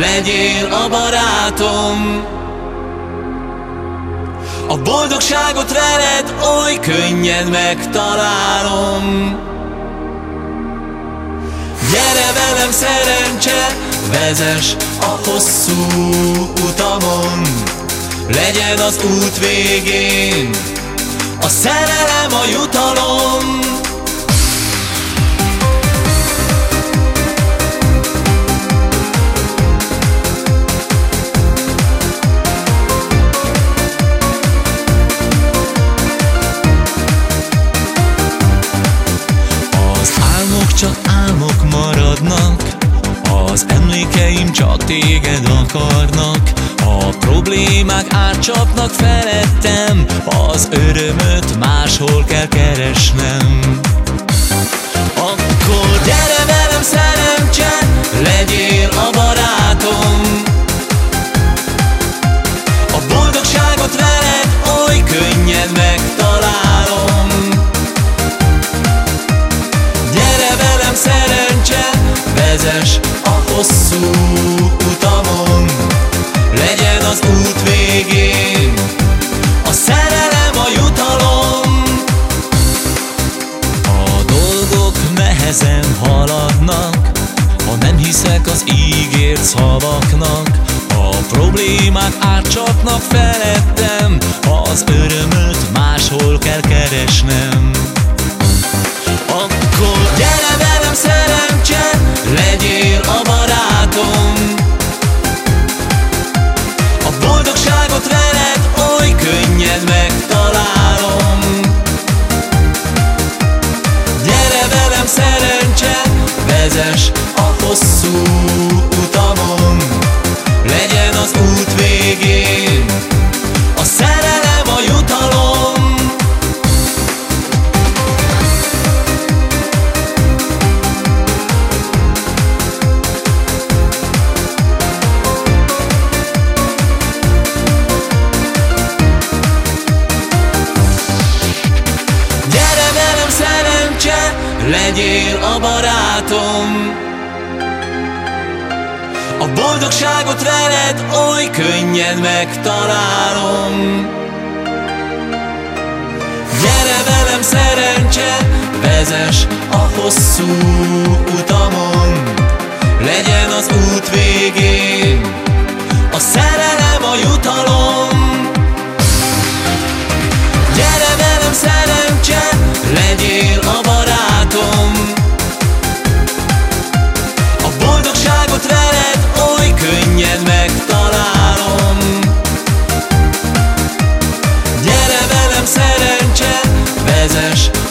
legyél a barátom. A boldogságot veled oly könnyen megtalálom. Gyere velem szerencse, vezes a hosszú utamon. Legyen az út végén a szerelem a jutalom csak álmok maradnak Az emlékeim csak téged akarnak. A problémák átcsapnak felettem Az örömöt máshol kell keresnem haladnak Ha nem hiszek az ígért szavaknak. A problémák átcsapnak felettem Az örömöt máshol kell keresnem. Akkor gyere velem szerencse, vezes a hosszú legyél a barátom. A boldogságot veled oly könnyen megtalálom. Gyere velem szerencse, vezes a hosszú utamon. Legyen az út végén. Flash.